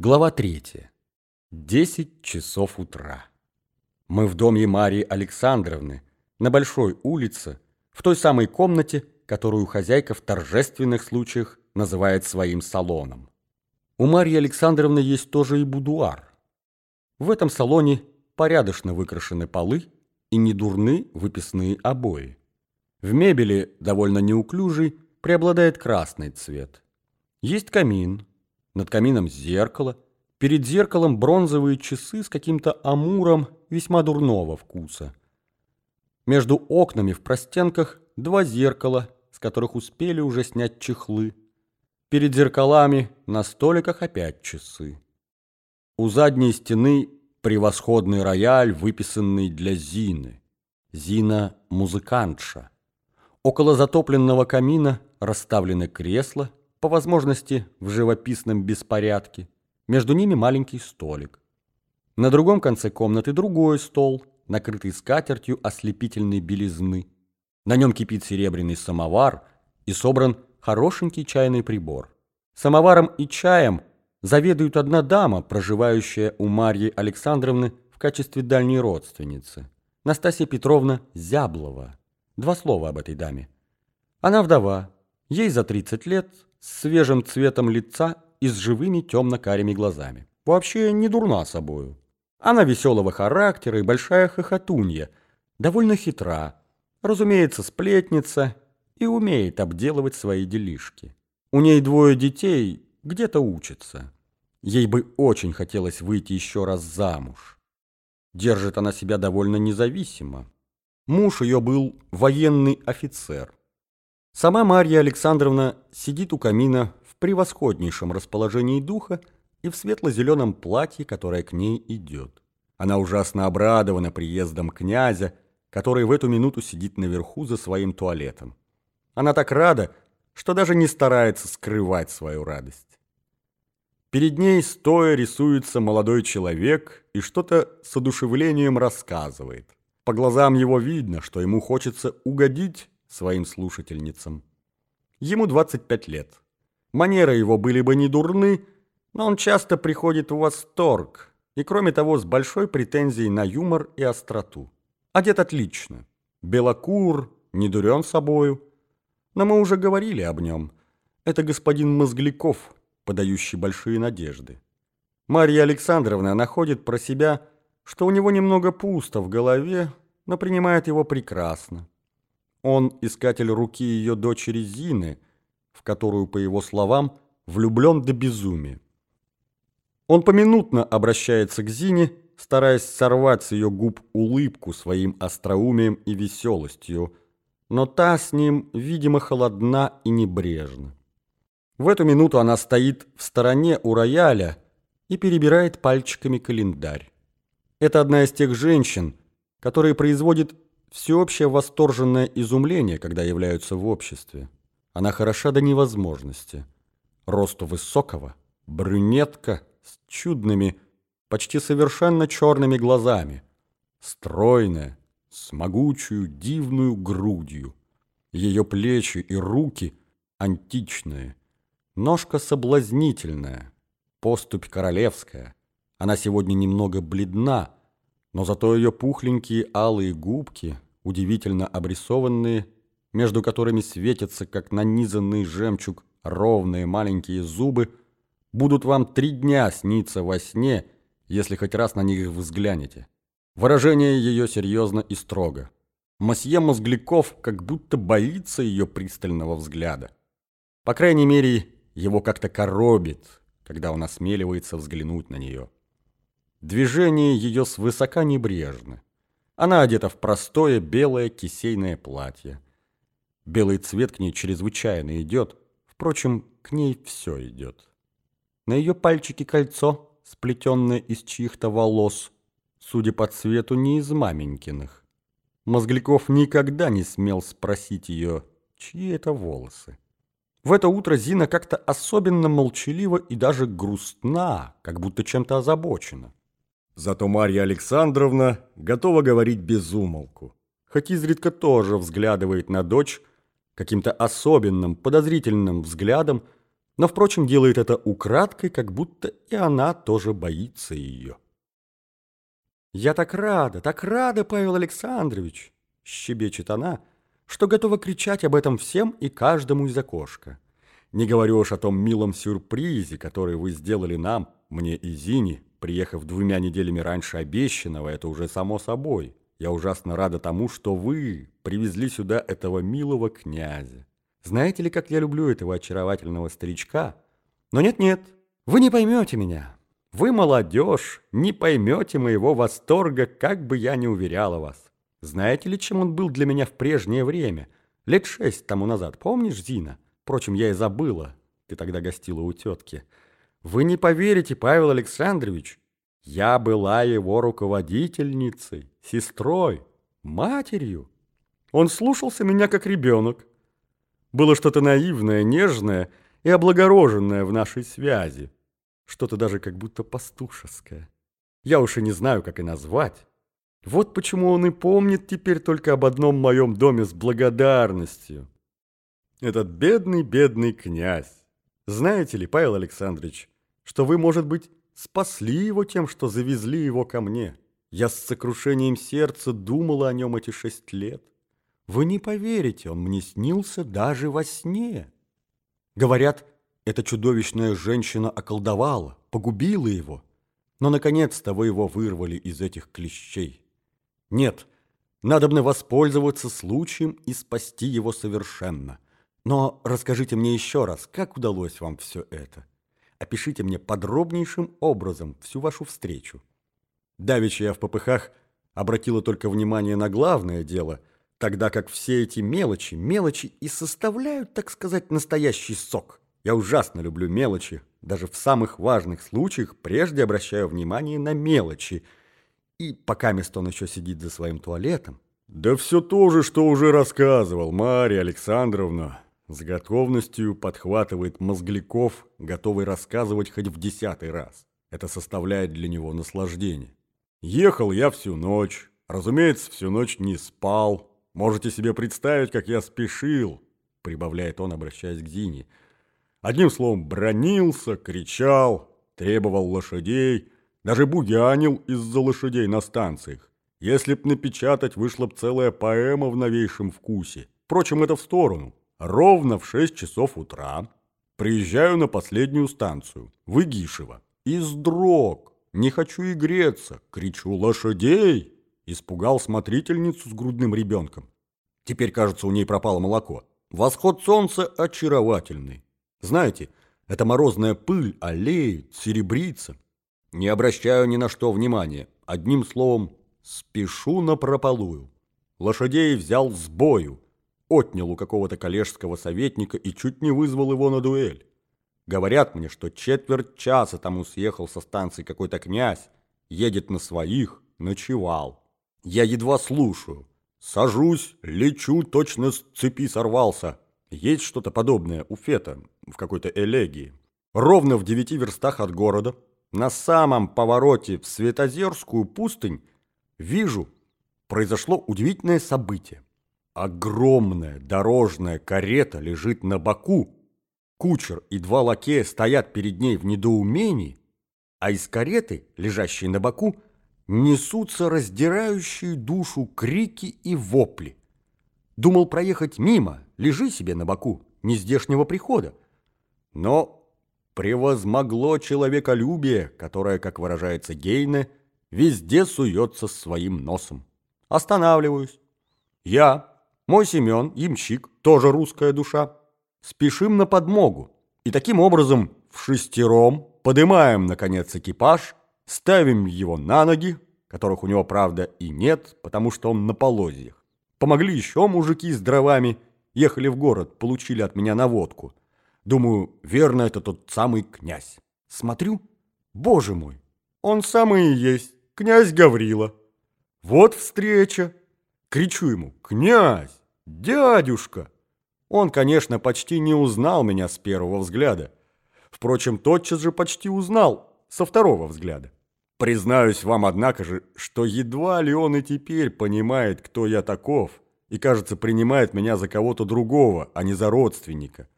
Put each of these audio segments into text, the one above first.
Глава 3. Десять часов утра. Мы в доме Марии Александровны, на Большой улице, в той самой комнате, которую хозяйка в торжественных случаях называет своим салоном. У Марии Александровны есть тоже и будуар. В этом салоне порядочно выкрашены полы и недурны выписные обои. В мебели, довольно неуклюжий, преобладает красный цвет. Есть камин, над камином зеркало, перед зеркалом бронзовые часы с каким-то амуром весьма дурного вкуса. Между окнами в простенках два зеркала, с которых успели уже снять чехлы. Перед зеркалами на столиках опять часы. У задней стены превосходный рояль, выписанный для Зины. Зина – музыкантша. Около затопленного камина расставлены кресла, по возможности в живописном беспорядке. Между ними маленький столик. На другом конце комнаты другой стол, накрытый скатертью ослепительной белизны. На нем кипит серебряный самовар и собран хорошенький чайный прибор. Самоваром и чаем заведует одна дама, проживающая у Марьи Александровны в качестве дальней родственницы. Настасья Петровна Зяблова. Два слова об этой даме. Она вдова, ей за 30 лет, с свежим цветом лица и с живыми темно-карими глазами. Вообще не дурна собою. Она веселого характера и большая хохотунья, довольно хитра, разумеется, сплетница и умеет обделывать свои делишки. У ней двое детей, где-то учатся. Ей бы очень хотелось выйти еще раз замуж. Держит она себя довольно независимо. Муж ее был военный офицер. Сама Марья Александровна сидит у камина в превосходнейшем расположении духа и в светло-зеленом платье, которое к ней идет. Она ужасно обрадована приездом князя, который в эту минуту сидит наверху за своим туалетом. Она так рада, что даже не старается скрывать свою радость. Перед ней стоя рисуется молодой человек и что-то с одушевлением рассказывает. По глазам его видно, что ему хочется угодить своим слушательницам. Ему 25 лет. Манеры его были бы не дурны, но он часто приходит в восторг и, кроме того, с большой претензией на юмор и остроту. Одет отлично. Белокур, не дурен собою. Но мы уже говорили об нем. Это господин Мозгликов, подающий большие надежды. Марья Александровна находит про себя, что у него немного пусто в голове, но принимает его прекрасно. Он искатель руки ее дочери Зины, в которую, по его словам, влюблен до безумия. Он поминутно обращается к Зине, стараясь сорвать с ее губ улыбку своим остроумием и веселостью, но та с ним, видимо, холодна и небрежна. В эту минуту она стоит в стороне у рояля и перебирает пальчиками календарь. Это одна из тех женщин, которые производят Всеобщее восторженное изумление, когда являются в обществе. Она хороша до невозможности. Росту высокого, брюнетка с чудными, почти совершенно черными глазами. Стройная, с могучую, дивную грудью. Ее плечи и руки античные. Ножка соблазнительная, поступь королевская. Она сегодня немного бледна, но зато ее пухленькие алые губки, удивительно обрисованные, между которыми светятся, как нанизанный жемчуг, ровные маленькие зубы, будут вам три дня сниться во сне, если хоть раз на них взглянете. Выражение ее серьезно и строго. Мосье Мозгликов как будто боится ее пристального взгляда. По крайней мере, его как-то коробит, когда он осмеливается взглянуть на нее. Движение ее свысока небрежно. Она одета в простое белое кисейное платье. Белый цвет к ней чрезвычайно идет, впрочем, к ней все идет. На ее пальчике кольцо, сплетенное из чьих-то волос, судя по цвету, не из маменькиных. Мозгликов никогда не смел спросить ее, чьи это волосы. В это утро Зина как-то особенно молчалива и даже грустна, как будто чем-то озабочена. Зато Марья Александровна готова говорить без умолку, хоть изредка тоже взглядывает на дочь каким-то особенным, подозрительным взглядом, но, впрочем, делает это украдкой, как будто и она тоже боится ее. «Я так рада, так рада, Павел Александрович!» — щебечет она, что готова кричать об этом всем и каждому из окошка. Не говорю уж о том милом сюрпризе, который вы сделали нам, мне и Зине, приехав двумя неделями раньше обещанного, это уже само собой. Я ужасно рада тому, что вы привезли сюда этого милого князя. Знаете ли, как я люблю этого очаровательного старичка? Но нет-нет, вы не поймете меня. Вы молодежь, не поймете моего восторга, как бы я ни уверяла вас. Знаете ли, чем он был для меня в прежнее время? Лет шесть тому назад, помнишь, Зина? Впрочем, я и забыла. Ты тогда гостила у тетки. Вы не поверите, Павел Александрович, я была его руководительницей, сестрой, матерью. Он слушался меня как ребенок. Было что-то наивное, нежное и облагороженное в нашей связи. Что-то даже как будто пастушеское. Я уж и не знаю, как и назвать. Вот почему он и помнит теперь только об одном моем доме с благодарностью. Этот бедный-бедный князь. Знаете ли, Павел Александрович, что вы, может быть, спасли его тем, что завезли его ко мне? Я с сокрушением сердца думала о нем эти шесть лет. Вы не поверите, он мне снился даже во сне. Говорят, эта чудовищная женщина околдовала, погубила его. Но, наконец-то, вы его вырвали из этих клещей. Нет, надо бы воспользоваться случаем и спасти его совершенно. Но расскажите мне еще раз, как удалось вам все это? Опишите мне подробнейшим образом всю вашу встречу. Давеча я в попыхах обратила только внимание на главное дело – тогда как все эти мелочи, мелочи и составляют, так сказать, настоящий сок. Я ужасно люблю мелочи, даже в самых важных случаях прежде обращаю внимание на мелочи. И пока он еще сидит за своим туалетом. Да все то же, что уже рассказывал Марья Александровна. С готовностью подхватывает Мозгляков, готовый рассказывать хоть в десятый раз. Это составляет для него наслаждение. Ехал я всю ночь. Разумеется, всю ночь не спал, Можете себе представить, как я спешил, прибавляет он, обращаясь к Зине. Одним словом, бронился, кричал, требовал лошадей, даже буянил из-за лошадей на станциях. Если б напечатать, вышла б целая поэма в новейшем вкусе. Впрочем, это в сторону. Ровно в 6 часов утра приезжаю на последнюю станцию, в Игишево. И сдрог, не хочу и греться, кричу «Лошадей!» Испугал смотрительницу с грудным ребенком. Теперь, кажется, у ней пропало молоко. Восход солнца очаровательный. Знаете, эта морозная пыль олеет, серебрится. Не обращаю ни на что внимания. Одним словом, спешу на прополую. Лошадей взял с бою. Отнял у какого-то коллежского советника и чуть не вызвал его на дуэль. Говорят мне, что четверть часа тому съехал со станции какой-то князь, едет на своих, ночевал. Я едва слушаю. Сажусь, лечу, точно с цепи сорвался. Есть что-то подобное у Фета в какой-то элегии. Ровно в девяти верстах от города, на самом повороте в Светозерскую пустынь, вижу, произошло удивительное событие. Огромная дорожная карета лежит на боку, кучер и два лакея стоят перед ней в недоумении, а из кареты, лежащей на боку, несутся раздирающие душу крики и вопли. Думал проехать мимо, лежи себе на боку, нездешнего прихода. Но превозмогло человеколюбие, которое, как выражается Гейне, везде суется своим носом. Останавливаюсь. Я, мой Семен, ямщик, тоже русская душа, спешим на подмогу. И таким образом в шестером поднимаем, наконец, экипаж Ставим его на ноги, которых у него, правда, и нет, потому что он на полозьях. Помогли еще мужики с дровами, ехали в город, получили от меня наводку. Думаю, верно, это тот самый князь. Смотрю, боже мой, он самый и есть, князь Гаврила. Вот встреча. Кричу ему, князь, дядюшка. Он, конечно, почти не узнал меня с первого взгляда. Впрочем, тотчас же почти узнал со второго взгляда. Признаюсь вам, однако же, что едва ли он и теперь понимает, кто я таков, и, кажется, принимает меня за кого-то другого, а не за родственника.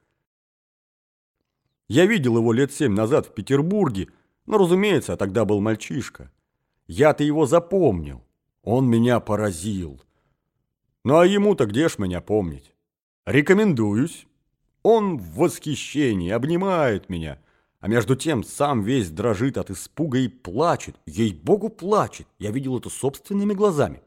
Я видел его лет семь назад в Петербурге, но, разумеется, тогда был мальчишка. Я-то его запомнил. Он меня поразил. Ну а ему-то где ж меня помнить? Рекомендуюсь. Он в восхищении, обнимает меня, а между тем сам весь дрожит от испуга и плачет. Ей-богу, плачет. Я видел это собственными глазами.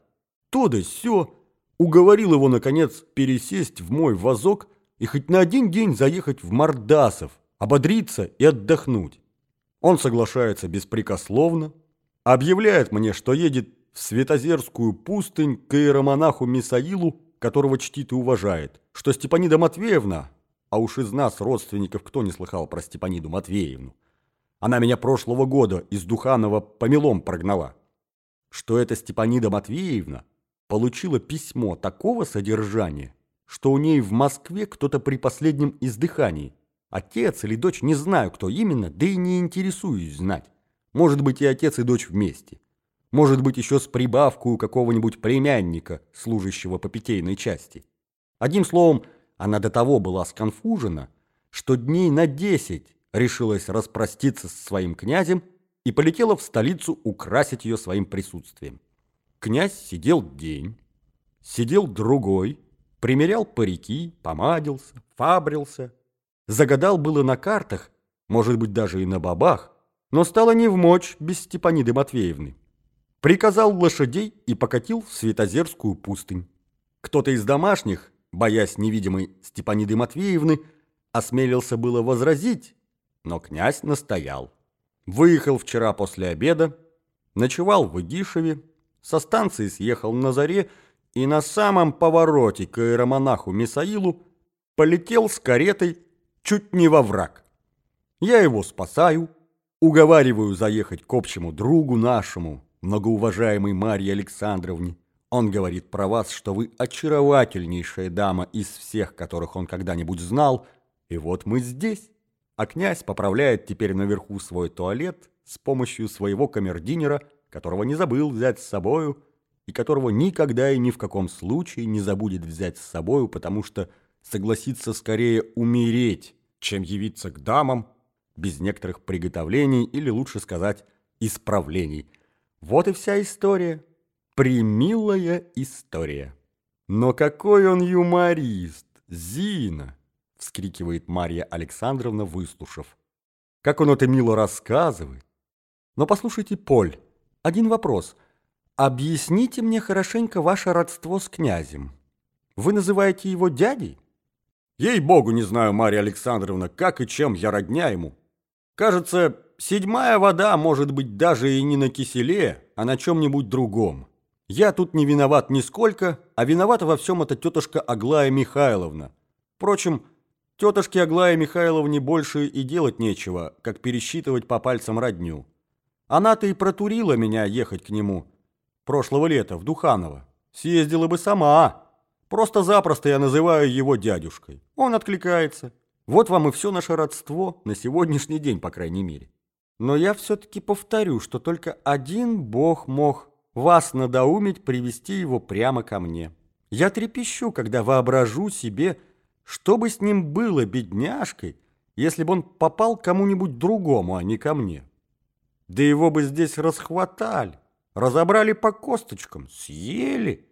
То да сё. Уговорил его, наконец, пересесть в мой вазок и хоть на один день заехать в Мордасов, ободриться и отдохнуть. Он соглашается беспрекословно, объявляет мне, что едет в Светозерскую пустынь к иеромонаху Мисаилу, которого чтит и уважает, что Степанида Матвеевна, а уж из нас, родственников, кто не слыхал про Степаниду Матвеевну, она меня прошлого года из Духанова помелом прогнала, что эта Степанида Матвеевна получила письмо такого содержания, что у ней в Москве кто-то при последнем издыхании, отец или дочь, не знаю, кто именно, да и не интересуюсь знать, может быть и отец и дочь вместе может быть, еще с прибавкой какого-нибудь племянника, служащего по питейной части. Одним словом, она до того была сконфужена, что дней на десять решилась распроститься со своим князем и полетела в столицу украсить ее своим присутствием. Князь сидел день, сидел другой, примерял парики, помадился, фабрился, загадал было на картах, может быть, даже и на бабах, но стало не в мочь без Степаниды Матвеевны приказал лошадей и покатил в Светозерскую пустынь. Кто-то из домашних, боясь невидимой Степаниды Матвеевны, осмелился было возразить, но князь настоял. Выехал вчера после обеда, ночевал в Игишеве, со станции съехал на заре и на самом повороте к иеромонаху Мисаилу полетел с каретой чуть не во враг. Я его спасаю, уговариваю заехать к общему другу нашему, многоуважаемой Марье Александровне. Он говорит про вас, что вы очаровательнейшая дама из всех, которых он когда-нибудь знал, и вот мы здесь. А князь поправляет теперь наверху свой туалет с помощью своего камердинера, которого не забыл взять с собою, и которого никогда и ни в каком случае не забудет взять с собою, потому что согласится скорее умереть, чем явиться к дамам без некоторых приготовлений или, лучше сказать, исправлений – вот и вся история. Примилая история. Но какой он юморист, Зина! Вскрикивает Марья Александровна, выслушав. Как он это мило рассказывает. Но послушайте, Поль, один вопрос. Объясните мне хорошенько ваше родство с князем. Вы называете его дядей? Ей-богу, не знаю, Марья Александровна, как и чем я родня ему. Кажется, седьмая вода может быть даже и не на киселе, а на чем-нибудь другом. Я тут не виноват нисколько, а виновата во всем эта тетушка Аглая Михайловна. Впрочем, тетушке Аглае Михайловне больше и делать нечего, как пересчитывать по пальцам родню. Она-то и протурила меня ехать к нему прошлого лета в Духаново. Съездила бы сама. Просто-запросто я называю его дядюшкой. Он откликается. Вот вам и все наше родство, на сегодняшний день, по крайней мере. Но я все-таки повторю, что только один Бог мог вас надоумить привести его прямо ко мне. Я трепещу, когда воображу себе, что бы с ним было, бедняжкой, если бы он попал кому-нибудь другому, а не ко мне. Да его бы здесь расхватали, разобрали по косточкам, съели,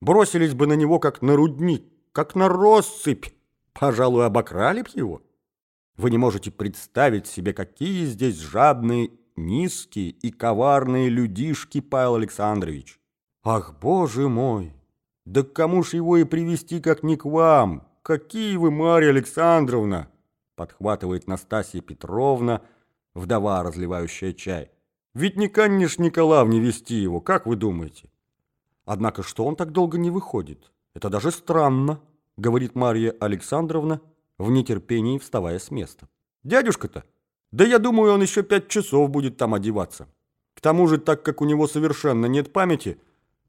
бросились бы на него, как на рудник, как на россыпь, пожалуй, обокрали б его. Вы не можете представить себе, какие здесь жадные, низкие и коварные людишки, Павел Александрович. Ах, боже мой! Да к кому ж его и привести, как не к вам? Какие вы, Марья Александровна! Подхватывает Настасья Петровна, вдова, разливающая чай. Ведь не канешь Николаевне вести его, как вы думаете? Однако что он так долго не выходит? Это даже странно, говорит Марья Александровна, в нетерпении вставая с места. «Дядюшка-то? Да я думаю, он еще пять часов будет там одеваться. К тому же, так как у него совершенно нет памяти,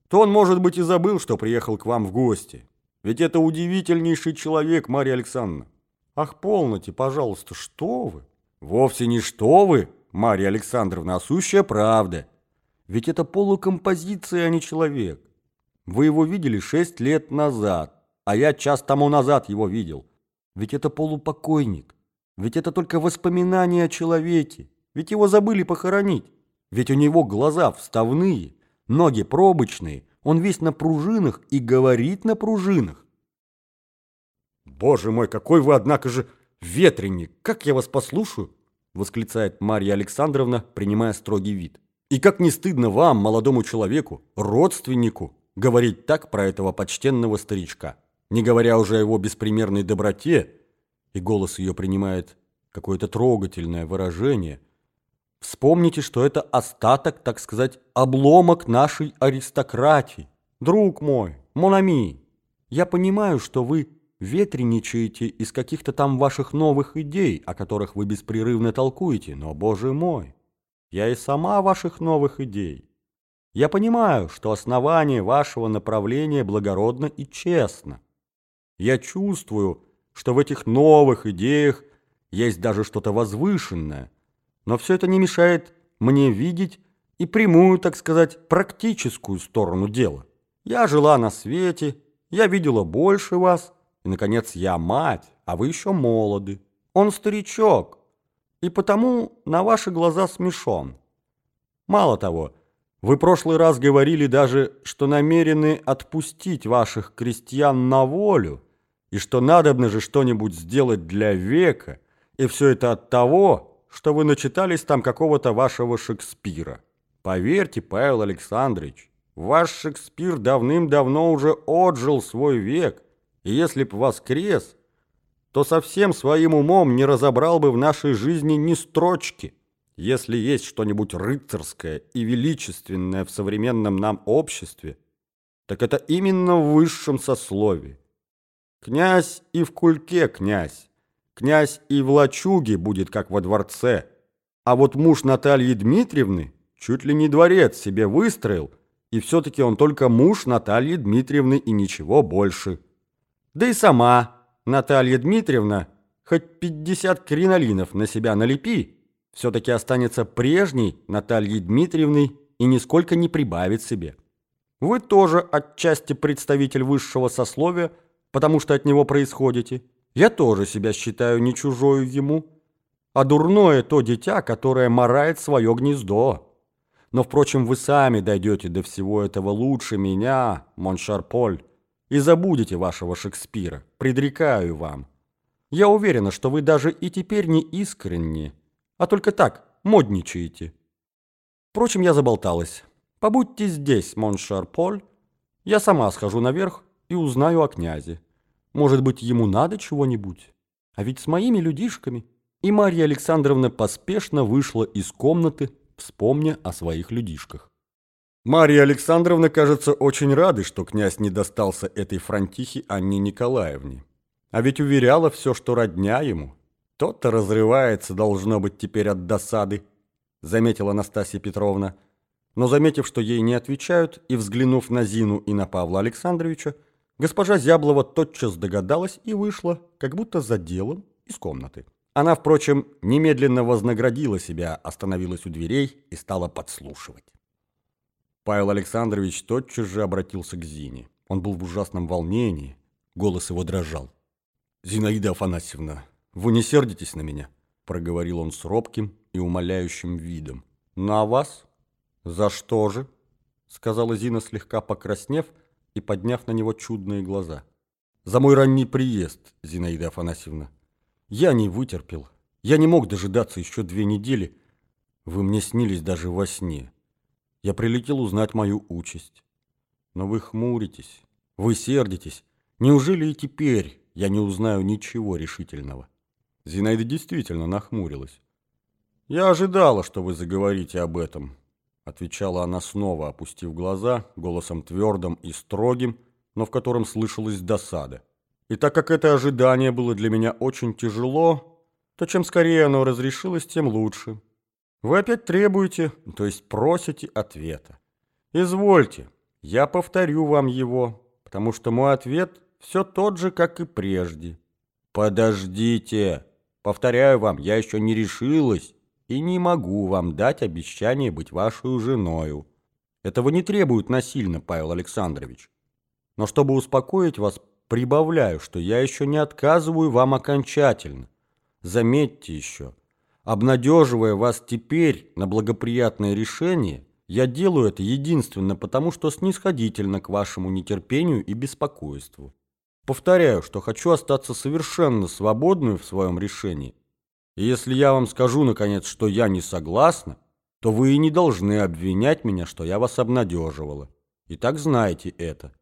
то он, может быть, и забыл, что приехал к вам в гости. Ведь это удивительнейший человек, Марья Александровна. Ах, полноте, пожалуйста, что вы? Вовсе не что вы, Марья Александровна, а сущая правда. Ведь это полукомпозиция, а не человек. Вы его видели шесть лет назад, а я час тому назад его видел. Ведь это полупокойник. Ведь это только воспоминание о человеке. Ведь его забыли похоронить. Ведь у него глаза вставные, ноги пробочные, он весь на пружинах и говорит на пружинах. «Боже мой, какой вы, однако же, ветреник! Как я вас послушаю!» восклицает Марья Александровна, принимая строгий вид. «И как не стыдно вам, молодому человеку, родственнику, говорить так про этого почтенного старичка, не говоря уже о его беспримерной доброте, и голос ее принимает какое-то трогательное выражение. Вспомните, что это остаток, так сказать, обломок нашей аристократии. Друг мой, Монами, я понимаю, что вы ветреничаете из каких-то там ваших новых идей, о которых вы беспрерывно толкуете, но, боже мой, я и сама ваших новых идей. Я понимаю, что основание вашего направления благородно и честно. Я чувствую, что в этих новых идеях есть даже что-то возвышенное, но все это не мешает мне видеть и прямую, так сказать, практическую сторону дела. Я жила на свете, я видела больше вас, и, наконец, я мать, а вы еще молоды. Он старичок, и потому на ваши глаза смешон. Мало того, вы прошлый раз говорили даже, что намерены отпустить ваших крестьян на волю, и что надобно же что-нибудь сделать для века, и все это от того, что вы начитались там какого-то вашего Шекспира. Поверьте, Павел Александрович, ваш Шекспир давным-давно уже отжил свой век, и если б воскрес, то совсем своим умом не разобрал бы в нашей жизни ни строчки. Если есть что-нибудь рыцарское и величественное в современном нам обществе, так это именно в высшем сословии. Князь и в кульке князь, князь и в лачуге будет, как во дворце. А вот муж Натальи Дмитриевны чуть ли не дворец себе выстроил, и все-таки он только муж Натальи Дмитриевны и ничего больше. Да и сама Наталья Дмитриевна, хоть 50 кринолинов на себя налепи, все-таки останется прежней Натальей Дмитриевной и нисколько не прибавит себе. Вы тоже отчасти представитель высшего сословия, потому что от него происходите. Я тоже себя считаю не чужою ему, а дурное то дитя, которое морает свое гнездо. Но, впрочем, вы сами дойдете до всего этого лучше меня, Моншарполь, и забудете вашего Шекспира, предрекаю вам. Я уверена, что вы даже и теперь не искренни, а только так, модничаете. Впрочем, я заболталась. Побудьте здесь, Моншарполь, я сама схожу наверх и узнаю о князе. Может быть, ему надо чего-нибудь? А ведь с моими людишками. И Марья Александровна поспешно вышла из комнаты, вспомня о своих людишках. Марья Александровна, кажется, очень рады, что князь не достался этой фронтихе Анне Николаевне. А ведь уверяла все, что родня ему. Тот-то разрывается, должно быть, теперь от досады, заметила Настасья Петровна. Но, заметив, что ей не отвечают, и взглянув на Зину и на Павла Александровича, Госпожа Зяблова тотчас догадалась и вышла, как будто за делом, из комнаты. Она, впрочем, немедленно вознаградила себя, остановилась у дверей и стала подслушивать. Павел Александрович тотчас же обратился к Зине. Он был в ужасном волнении, голос его дрожал. «Зинаида Афанасьевна, вы не сердитесь на меня?» проговорил он с робким и умоляющим видом. «На вас? За что же?» сказала Зина, слегка покраснев, и подняв на него чудные глаза. «За мой ранний приезд, Зинаида Афанасьевна. Я не вытерпел. Я не мог дожидаться еще две недели. Вы мне снились даже во сне. Я прилетел узнать мою участь. Но вы хмуритесь, вы сердитесь. Неужели и теперь я не узнаю ничего решительного?» Зинаида действительно нахмурилась. «Я ожидала, что вы заговорите об этом», Отвечала она снова, опустив глаза, голосом твердым и строгим, но в котором слышалась досада. И так как это ожидание было для меня очень тяжело, то чем скорее оно разрешилось, тем лучше. Вы опять требуете, то есть просите ответа. Извольте, я повторю вам его, потому что мой ответ все тот же, как и прежде. Подождите, повторяю вам, я еще не решилась и не могу вам дать обещание быть вашей женою. Этого не требует насильно, Павел Александрович. Но чтобы успокоить вас, прибавляю, что я еще не отказываю вам окончательно. Заметьте еще, обнадеживая вас теперь на благоприятное решение, я делаю это единственно потому, что снисходительно к вашему нетерпению и беспокойству. Повторяю, что хочу остаться совершенно свободной в своем решении. И если я вам скажу, наконец, что я не согласна, то вы и не должны обвинять меня, что я вас обнадеживала. Итак, знаете это.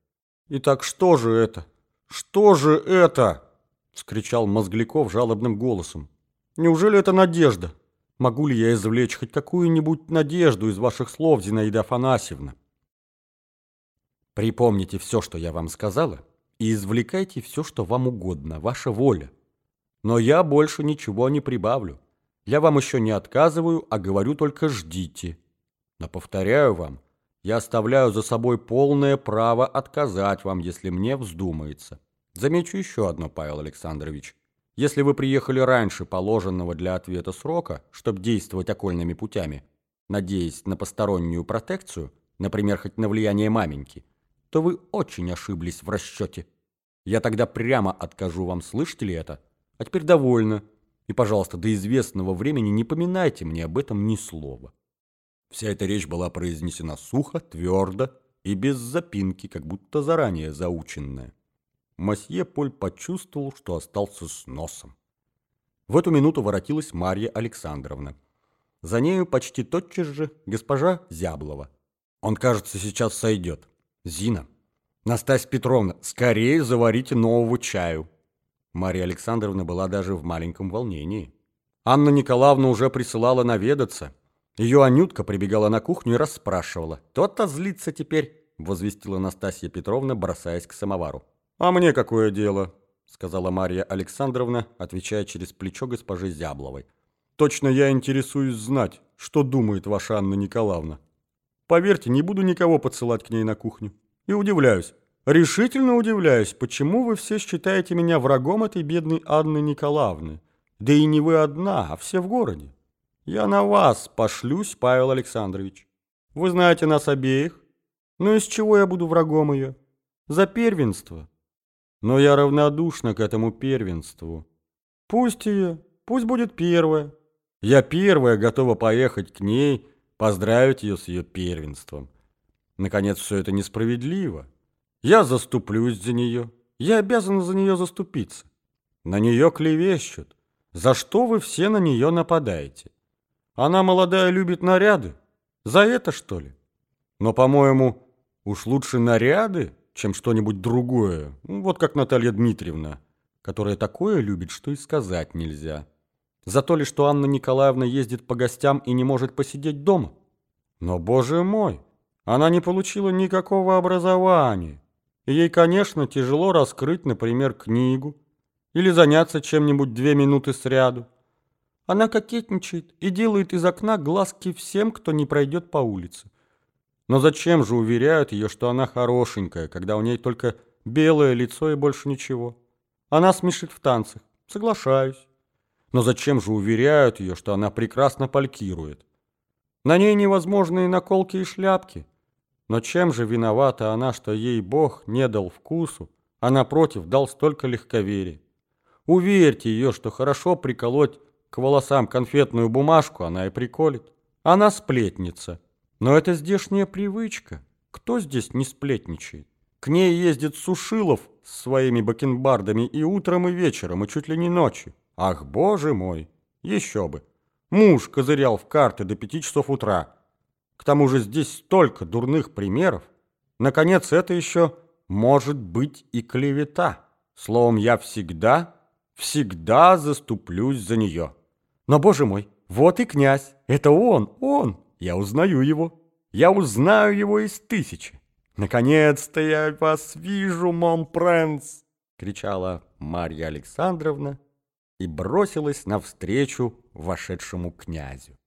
Итак, что же это? Что же это? Вскричал Мозгликов жалобным голосом. Неужели это надежда? Могу ли я извлечь хоть какую-нибудь надежду из ваших слов, Зинаида Афанасьевна? Припомните все, что я вам сказала, и извлекайте все, что вам угодно, ваша воля. Но я больше ничего не прибавлю. Я вам еще не отказываю, а говорю только ждите. Но повторяю вам, я оставляю за собой полное право отказать вам, если мне вздумается. Замечу еще одно, Павел Александрович. Если вы приехали раньше положенного для ответа срока, чтобы действовать окольными путями, надеясь на постороннюю протекцию, например, хоть на влияние маменьки, то вы очень ошиблись в расчете. Я тогда прямо откажу вам, слышите ли это? А теперь довольно. И, пожалуйста, до известного времени не поминайте мне об этом ни слова. Вся эта речь была произнесена сухо, твердо и без запинки, как будто заранее заученная. Масье Поль почувствовал, что остался с носом. В эту минуту воротилась Марья Александровна. За нею почти тотчас же госпожа Зяблова. Он, кажется, сейчас сойдет. Зина, Настасья Петровна, скорее заварите нового чаю. Марья Александровна была даже в маленьком волнении. Анна Николаевна уже присылала наведаться. Ее Анютка прибегала на кухню и расспрашивала. «То-то злится теперь», — возвестила Настасья Петровна, бросаясь к самовару. «А мне какое дело?» — сказала Марья Александровна, отвечая через плечо госпожи Зябловой. «Точно я интересуюсь знать, что думает ваша Анна Николаевна. Поверьте, не буду никого подсылать к ней на кухню. И удивляюсь, решительно удивляюсь, почему вы все считаете меня врагом этой бедной Анны Николаевны. Да и не вы одна, а все в городе. Я на вас пошлюсь, Павел Александрович. Вы знаете нас обеих. Ну из чего я буду врагом ее? За первенство. Но я равнодушна к этому первенству. Пусть ее, пусть будет первая. Я первая готова поехать к ней, поздравить ее с ее первенством. Наконец, все это несправедливо. Я заступлюсь за нее. Я обязан за нее заступиться. На нее клевещут. За что вы все на нее нападаете? Она молодая любит наряды. За это, что ли? Но, по-моему, уж лучше наряды, чем что-нибудь другое. Ну, вот как Наталья Дмитриевна, которая такое любит, что и сказать нельзя. За то ли, что Анна Николаевна ездит по гостям и не может посидеть дома? Но, боже мой, она не получила никакого образования. И ей, конечно, тяжело раскрыть, например, книгу или заняться чем-нибудь две минуты сряду. Она кокетничает и делает из окна глазки всем, кто не пройдет по улице. Но зачем же уверяют ее, что она хорошенькая, когда у ней только белое лицо и больше ничего? Она смешит в танцах. Соглашаюсь. Но зачем же уверяют ее, что она прекрасно полькирует? На ней невозможные наколки и шляпки. Но чем же виновата она, что ей Бог не дал вкусу, а напротив дал столько легковерия? Уверьте ее, что хорошо приколоть к волосам конфетную бумажку, она и приколет. Она сплетница. Но это здешняя привычка. Кто здесь не сплетничает? К ней ездит Сушилов с своими бакенбардами и утром, и вечером, и чуть ли не ночью. Ах, боже мой! Еще бы! Муж козырял в карты до пяти часов утра. К тому же здесь столько дурных примеров. Наконец, это еще может быть и клевета. Словом, я всегда, всегда заступлюсь за нее. Но, боже мой, вот и князь. Это он, он. Я узнаю его. Я узнаю его из тысячи. Наконец-то я вас вижу, мон пренс, кричала Марья Александровна и бросилась навстречу вошедшему князю.